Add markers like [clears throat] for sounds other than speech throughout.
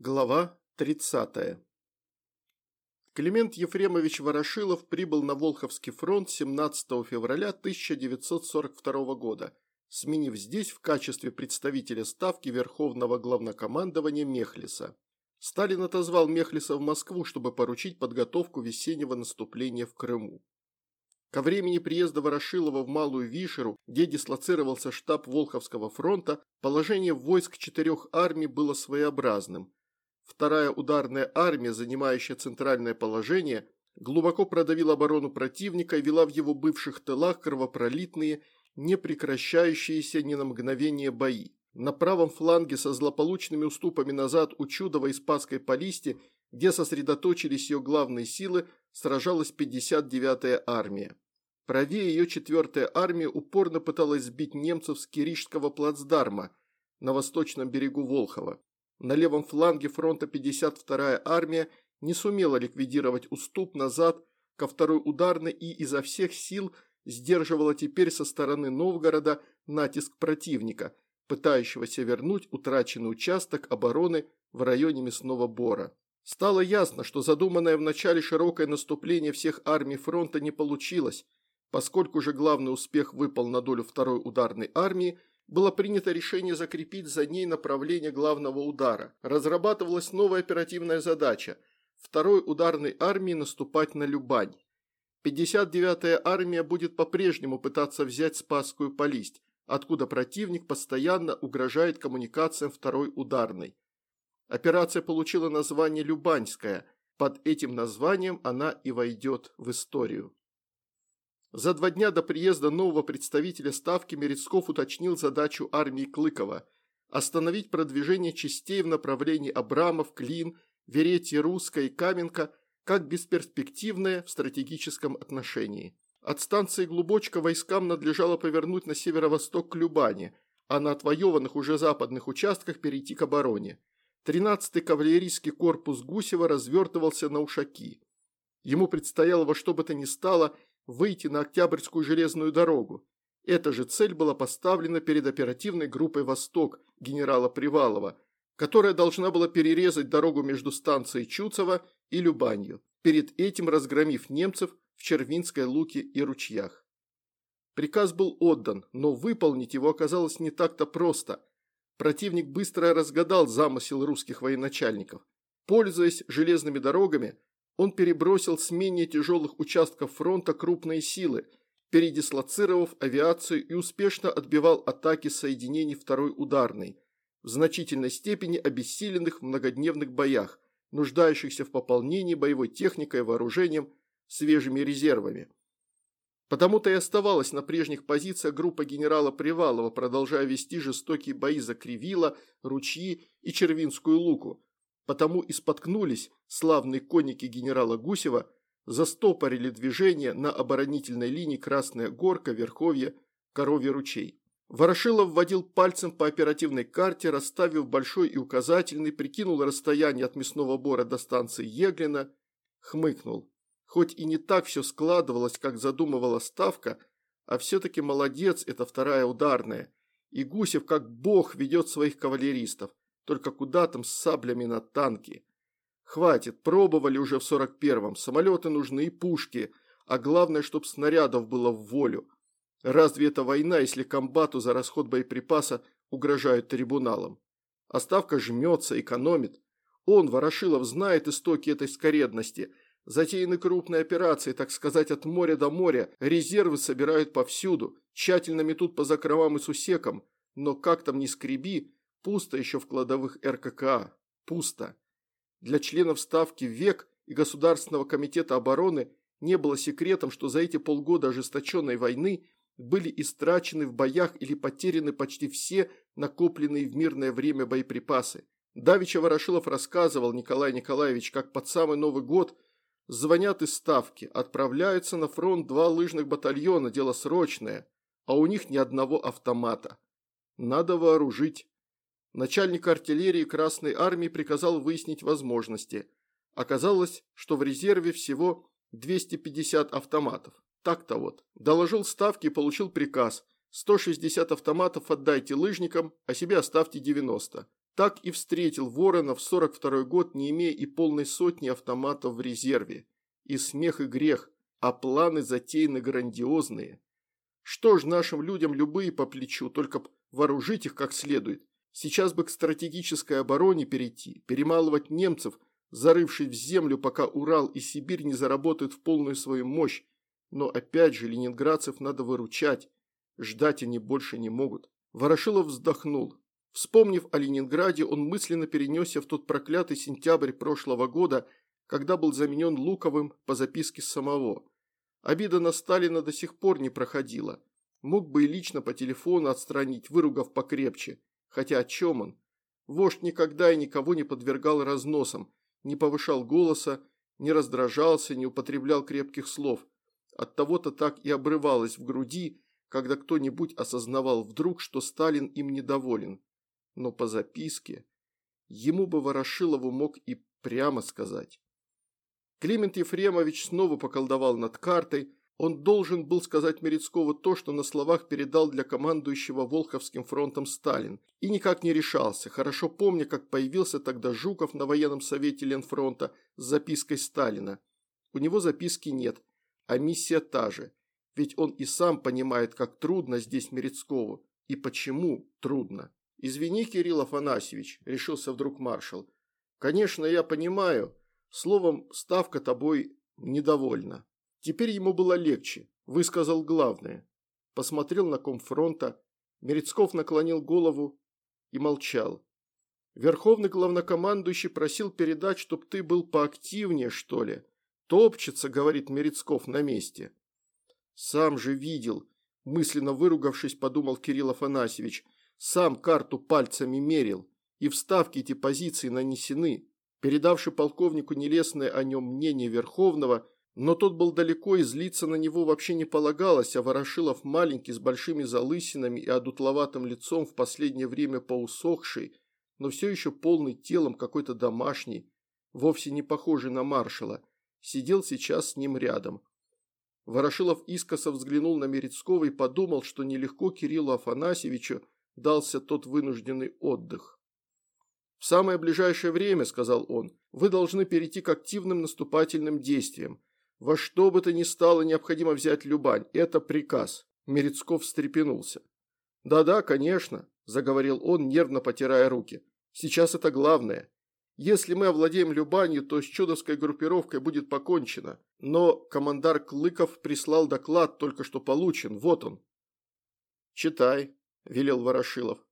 Глава 30. Климент Ефремович Ворошилов прибыл на Волховский фронт 17 февраля 1942 года, сменив здесь в качестве представителя Ставки Верховного Главнокомандования Мехлиса. Сталин отозвал Мехлиса в Москву, чтобы поручить подготовку весеннего наступления в Крыму. Ко времени приезда Ворошилова в Малую Вишеру, где дислоцировался штаб Волховского фронта, положение войск четырех армий было своеобразным – Вторая ударная армия, занимающая центральное положение, глубоко продавила оборону противника и вела в его бывших тылах кровопролитные, не прекращающиеся ни на мгновение бои. На правом фланге со злополучными уступами назад у Чудова и Спасской Полисти, где сосредоточились ее главные силы, сражалась 59-я армия. Правее ее 4-я армия упорно пыталась сбить немцев с Киришского плацдарма на восточном берегу Волхова. На левом фланге фронта 52-я армия не сумела ликвидировать уступ назад ко второй ударной и изо всех сил сдерживала теперь со стороны Новгорода натиск противника, пытающегося вернуть утраченный участок обороны в районе Мясного Бора. Стало ясно, что задуманное в начале широкое наступление всех армий фронта не получилось, поскольку же главный успех выпал на долю второй ударной армии, было принято решение закрепить за ней направление главного удара. Разрабатывалась новая оперативная задача – второй ударной армии наступать на Любань. 59-я армия будет по-прежнему пытаться взять Спасскую Полисть, откуда противник постоянно угрожает коммуникациям второй ударной. Операция получила название «Любаньская», под этим названием она и войдет в историю. За два дня до приезда нового представителя Ставки Мерецков уточнил задачу армии Клыкова – остановить продвижение частей в направлении Абрамов, Клин, Веретье, Русская и Каменка как бесперспективное в стратегическом отношении. От станции Глубочка войскам надлежало повернуть на северо-восток к Любани, а на отвоеванных уже западных участках перейти к обороне. 13-й кавалерийский корпус Гусева развертывался на Ушаки. Ему предстояло во что бы то ни стало – выйти на Октябрьскую железную дорогу. Эта же цель была поставлена перед оперативной группой «Восток» генерала Привалова, которая должна была перерезать дорогу между станцией Чуцево и Любанью, перед этим разгромив немцев в Червинской луке и ручьях. Приказ был отдан, но выполнить его оказалось не так-то просто. Противник быстро разгадал замысел русских военачальников. Пользуясь железными дорогами, он перебросил с менее тяжелых участков фронта крупные силы, передислоцировав авиацию и успешно отбивал атаки соединений второй ударной, в значительной степени обессиленных в многодневных боях, нуждающихся в пополнении боевой техникой вооружением свежими резервами. Потому-то и оставалась на прежних позициях группа генерала Привалова, продолжая вести жестокие бои за Кривила, Ручьи и Червинскую Луку, потому и споткнулись славные конники генерала Гусева, застопорили движение на оборонительной линии Красная Горка, Верховье, Коровье ручей. Ворошилов вводил пальцем по оперативной карте, расставив большой и указательный, прикинул расстояние от мясного бора до станции Еглина, хмыкнул. Хоть и не так все складывалось, как задумывала Ставка, а все-таки молодец, это вторая ударная. И Гусев как бог ведет своих кавалеристов. Только куда там с саблями на танки? Хватит, пробовали уже в 41-м, самолеты нужны и пушки, а главное, чтоб снарядов было в волю. Разве это война, если комбату за расход боеприпаса угрожают трибуналом? Оставка жмется, экономит. Он, Ворошилов, знает истоки этой скоредности. Затеяны крупные операции, так сказать, от моря до моря. Резервы собирают повсюду, тщательно метут по закромам и сусекам. Но как там ни скреби, Пусто еще в кладовых РККА. Пусто. Для членов Ставки ВЕК и Государственного комитета обороны не было секретом, что за эти полгода ожесточенной войны были истрачены в боях или потеряны почти все накопленные в мирное время боеприпасы. Давича Ворошилов рассказывал Николай Николаевич, как под самый Новый год звонят из Ставки, отправляются на фронт два лыжных батальона, дело срочное, а у них ни одного автомата. Надо вооружить. Начальник артиллерии Красной Армии приказал выяснить возможности. Оказалось, что в резерве всего 250 автоматов. Так-то вот. Доложил ставки и получил приказ. 160 автоматов отдайте лыжникам, а себе оставьте 90. Так и встретил Ворона в 42 год, не имея и полной сотни автоматов в резерве. И смех, и грех, а планы затеяны грандиозные. Что ж нашим людям любые по плечу, только вооружить их как следует. Сейчас бы к стратегической обороне перейти, перемалывать немцев, зарывшись в землю, пока Урал и Сибирь не заработают в полную свою мощь. Но опять же, ленинградцев надо выручать. Ждать они больше не могут. Ворошилов вздохнул. Вспомнив о Ленинграде, он мысленно перенесся в тот проклятый сентябрь прошлого года, когда был заменен Луковым по записке самого. Обида на Сталина до сих пор не проходила. Мог бы и лично по телефону отстранить, выругав покрепче. Хотя о чем он? Вождь никогда и никого не подвергал разносам, не повышал голоса, не раздражался, не употреблял крепких слов. От того-то так и обрывалось в груди, когда кто-нибудь осознавал вдруг, что Сталин им недоволен. Но по записке ему бы Ворошилову мог и прямо сказать. Климент Ефремович снова поколдовал над картой, он должен был сказать Мерецкову то, что на словах передал для командующего Волховским фронтом Сталин, и никак не решался, хорошо помня, как появился тогда Жуков на военном совете Ленфронта с запиской Сталина. У него записки нет, а миссия та же, ведь он и сам понимает, как трудно здесь Мерецкову, и почему трудно. «Извини, Кирилл Афанасьевич», – решился вдруг маршал. «Конечно, я понимаю. Словом, ставка тобой недовольна». Теперь ему было легче, высказал главное. Посмотрел на комфронта, Мерецков наклонил голову и молчал. Верховный главнокомандующий просил передать, чтоб ты был поактивнее, что ли. Топчется, говорит Мерецков, на месте. Сам же видел, мысленно выругавшись, подумал Кирилл Афанасьевич, сам карту пальцами мерил, и вставки эти позиции нанесены. Передавший полковнику нелестное о нем мнение Верховного, но тот был далеко и злиться на него вообще не полагалось, а Ворошилов маленький, с большими залысинами и одутловатым лицом, в последнее время поусохший, но все еще полный телом какой-то домашний, вовсе не похожий на маршала, сидел сейчас с ним рядом. Ворошилов искоса взглянул на Мерецкого и подумал, что нелегко Кириллу Афанасьевичу дался тот вынужденный отдых. «В самое ближайшее время, – сказал он, – вы должны перейти к активным наступательным действиям. Во что бы то ни стало необходимо взять Любань. Это приказ. Мерецков встрепенулся. «Да-да, конечно», – заговорил он, нервно потирая руки. «Сейчас это главное. Если мы овладеем Любанью, то с чудовской группировкой будет покончено. Но командар Клыков прислал доклад, только что получен. Вот он». «Читай», – велел Ворошилов.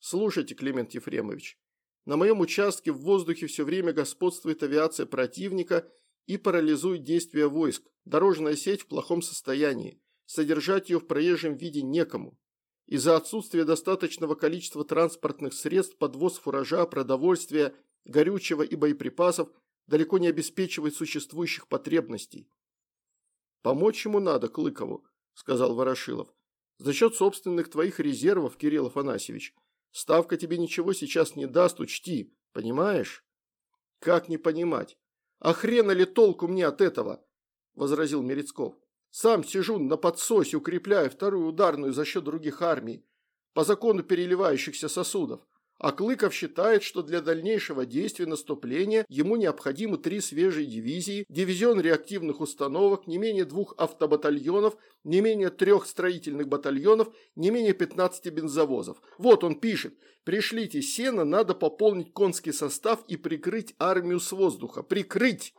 «Слушайте, Климент Ефремович. На моем участке в воздухе все время господствует авиация противника – и парализует действия войск. Дорожная сеть в плохом состоянии. Содержать ее в проезжем виде некому. Из-за отсутствия достаточного количества транспортных средств подвоз фуража, продовольствия, горючего и боеприпасов далеко не обеспечивает существующих потребностей. «Помочь ему надо, Клыкову», – сказал Ворошилов. «За счет собственных твоих резервов, Кирилл Афанасьевич. Ставка тебе ничего сейчас не даст, учти, понимаешь?» «Как не понимать? «А хрена ли толку мне от этого?» – возразил Мерецков. «Сам сижу на подсосе, укрепляю вторую ударную за счет других армий, по закону переливающихся сосудов. А Клыков считает, что для дальнейшего действия наступления ему необходимы три свежие дивизии, дивизион реактивных установок, не менее двух автобатальонов, не менее трех строительных батальонов, не менее 15 бензовозов. Вот он пишет. Пришлите сено, надо пополнить конский состав и прикрыть армию с воздуха. Прикрыть!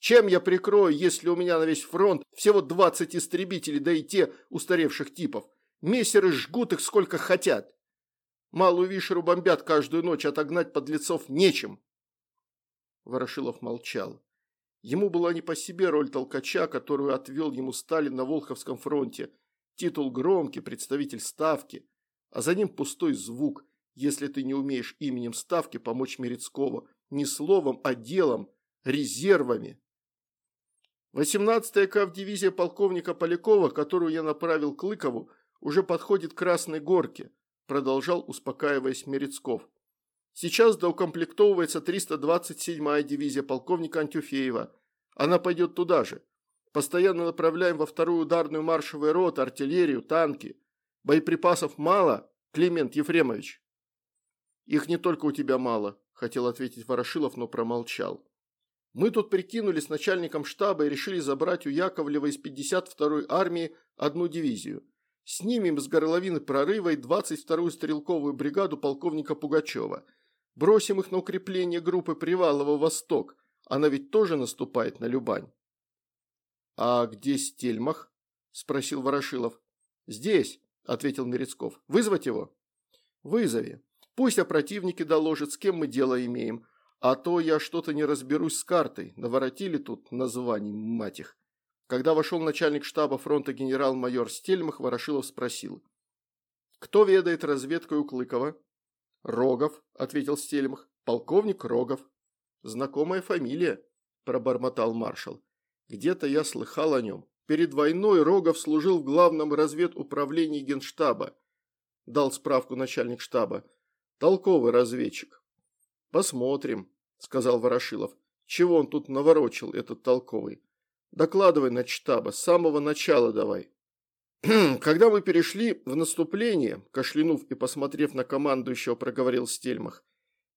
Чем я прикрою, если у меня на весь фронт всего 20 истребителей, да и те устаревших типов? Мессеры жгут их сколько хотят. Малую Вишеру бомбят каждую ночь, отогнать подлецов нечем. Ворошилов молчал. Ему была не по себе роль толкача, которую отвел ему Сталин на Волховском фронте. Титул громкий, представитель Ставки, а за ним пустой звук, если ты не умеешь именем Ставки помочь Мерецкову, не словом, а делом, резервами. 18-я кавдивизия полковника Полякова, которую я направил Клыкову, уже подходит к Красной Горке продолжал успокаиваясь Мерецков. Сейчас доукомплектовывается 327-я дивизия полковника Антюфеева. Она пойдет туда же. Постоянно направляем во вторую ударную маршевую роту, артиллерию, танки. Боеприпасов мало, Климент Ефремович. Их не только у тебя мало, хотел ответить Ворошилов, но промолчал. Мы тут прикинули с начальником штаба и решили забрать у Яковлева из 52-й армии одну дивизию. Снимем с горловины прорыва и 22-ю стрелковую бригаду полковника Пугачева. Бросим их на укрепление группы Привалова-Восток. Она ведь тоже наступает на Любань. «А где Стельмах?» – спросил Ворошилов. «Здесь», – ответил Мерецков. «Вызвать его?» «Вызови. Пусть о противнике доложит, с кем мы дело имеем. А то я что-то не разберусь с картой. Наворотили тут названий, мать их». Когда вошел начальник штаба фронта генерал-майор Стельмах, Ворошилов спросил. «Кто ведает разведкой у Клыкова?» «Рогов», – ответил Стельмах. «Полковник Рогов». «Знакомая фамилия», – пробормотал маршал. «Где-то я слыхал о нем. Перед войной Рогов служил в главном разведуправлении генштаба. Дал справку начальник штаба. Толковый разведчик». «Посмотрим», – сказал Ворошилов. «Чего он тут наворочил, этот толковый?» Докладывай на штаба, с самого начала давай. [clears throat] Когда мы перешли в наступление, кашлянув и посмотрев на командующего, проговорил Стельмах,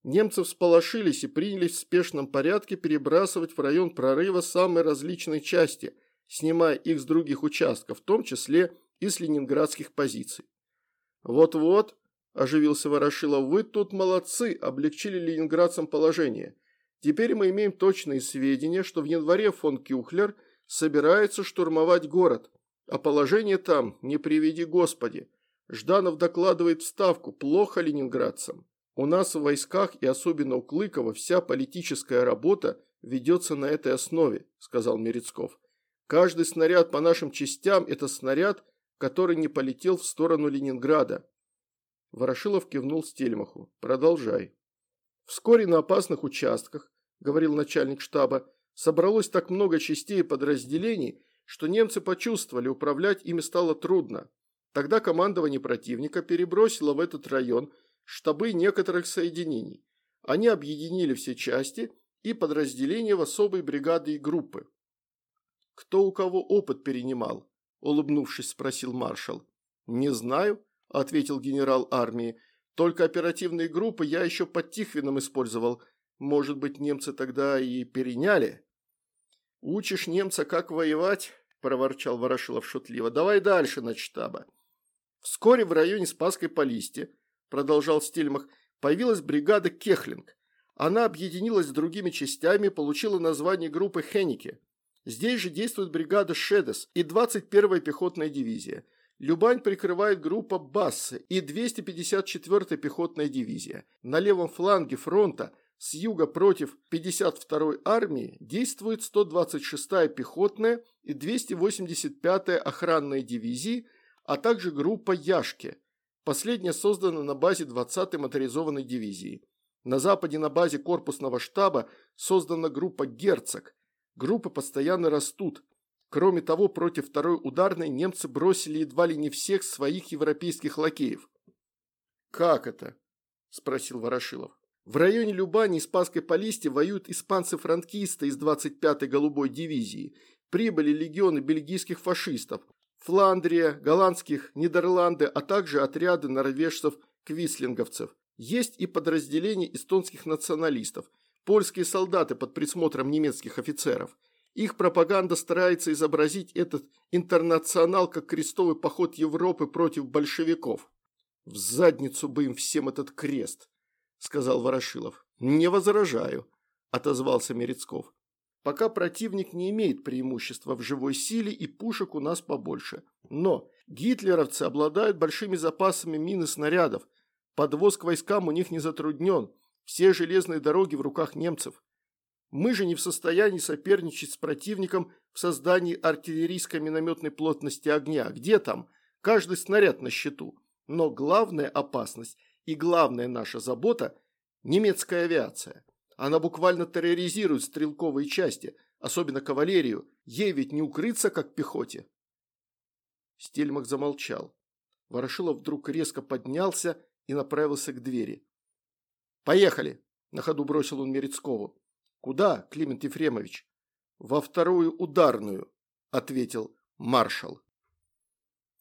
немцы всполошились и принялись в спешном порядке перебрасывать в район прорыва самые различные части, снимая их с других участков, в том числе и с ленинградских позиций. «Вот-вот», – оживился Ворошилов, – «вы тут молодцы, облегчили ленинградцам положение. Теперь мы имеем точные сведения, что в январе фон Кюхлер – собирается штурмовать город, а положение там, не приведи Господи. Жданов докладывает в Ставку, плохо ленинградцам. У нас в войсках и особенно у Клыкова вся политическая работа ведется на этой основе, сказал Мерецков. Каждый снаряд по нашим частям – это снаряд, который не полетел в сторону Ленинграда. Ворошилов кивнул Стельмаху. Продолжай. Вскоре на опасных участках, говорил начальник штаба, Собралось так много частей и подразделений, что немцы почувствовали, управлять ими стало трудно. Тогда командование противника перебросило в этот район штабы некоторых соединений. Они объединили все части и подразделения в особые бригады и группы. «Кто у кого опыт перенимал?» – улыбнувшись, спросил маршал. «Не знаю», – ответил генерал армии. «Только оперативные группы я еще под Тихвином использовал. Может быть, немцы тогда и переняли?» «Учишь немца, как воевать?» – проворчал Ворошилов шутливо. «Давай дальше, на штаба». Вскоре в районе Спасской Полисти, продолжал Стельмах, появилась бригада Кехлинг. Она объединилась с другими частями и получила название группы Хеннике. Здесь же действует бригада Шедес и 21-я пехотная дивизия. Любань прикрывает группа Бассы и 254-я пехотная дивизия. На левом фланге фронта – с юга против 52-й армии действует 126-я пехотная и 285-я охранная дивизии, а также группа Яшки. Последняя создана на базе 20-й моторизованной дивизии. На западе на базе корпусного штаба создана группа Герцог. Группы постоянно растут. Кроме того, против второй ударной немцы бросили едва ли не всех своих европейских лакеев. «Как это?» – спросил Ворошилов. В районе Любани и Спасской Полисти воюют испанцы-франкисты из 25-й голубой дивизии. Прибыли легионы бельгийских фашистов, Фландрия, голландских, Нидерланды, а также отряды норвежцев-квислинговцев. Есть и подразделения эстонских националистов, польские солдаты под присмотром немецких офицеров. Их пропаганда старается изобразить этот интернационал как крестовый поход Европы против большевиков. В задницу бы им всем этот крест. – сказал Ворошилов. «Не возражаю», – отозвался Мерецков. «Пока противник не имеет преимущества в живой силе и пушек у нас побольше. Но гитлеровцы обладают большими запасами мин и снарядов. Подвоз к войскам у них не затруднен. Все железные дороги в руках немцев. Мы же не в состоянии соперничать с противником в создании артиллерийской минометной плотности огня. Где там? Каждый снаряд на счету. Но главная опасность и главная наша забота – немецкая авиация. Она буквально терроризирует стрелковые части, особенно кавалерию. Ей ведь не укрыться, как пехоте. Стельмах замолчал. Ворошилов вдруг резко поднялся и направился к двери. «Поехали!» – на ходу бросил он Мерецкову. «Куда, Климент Ефремович?» «Во вторую ударную», – ответил маршал.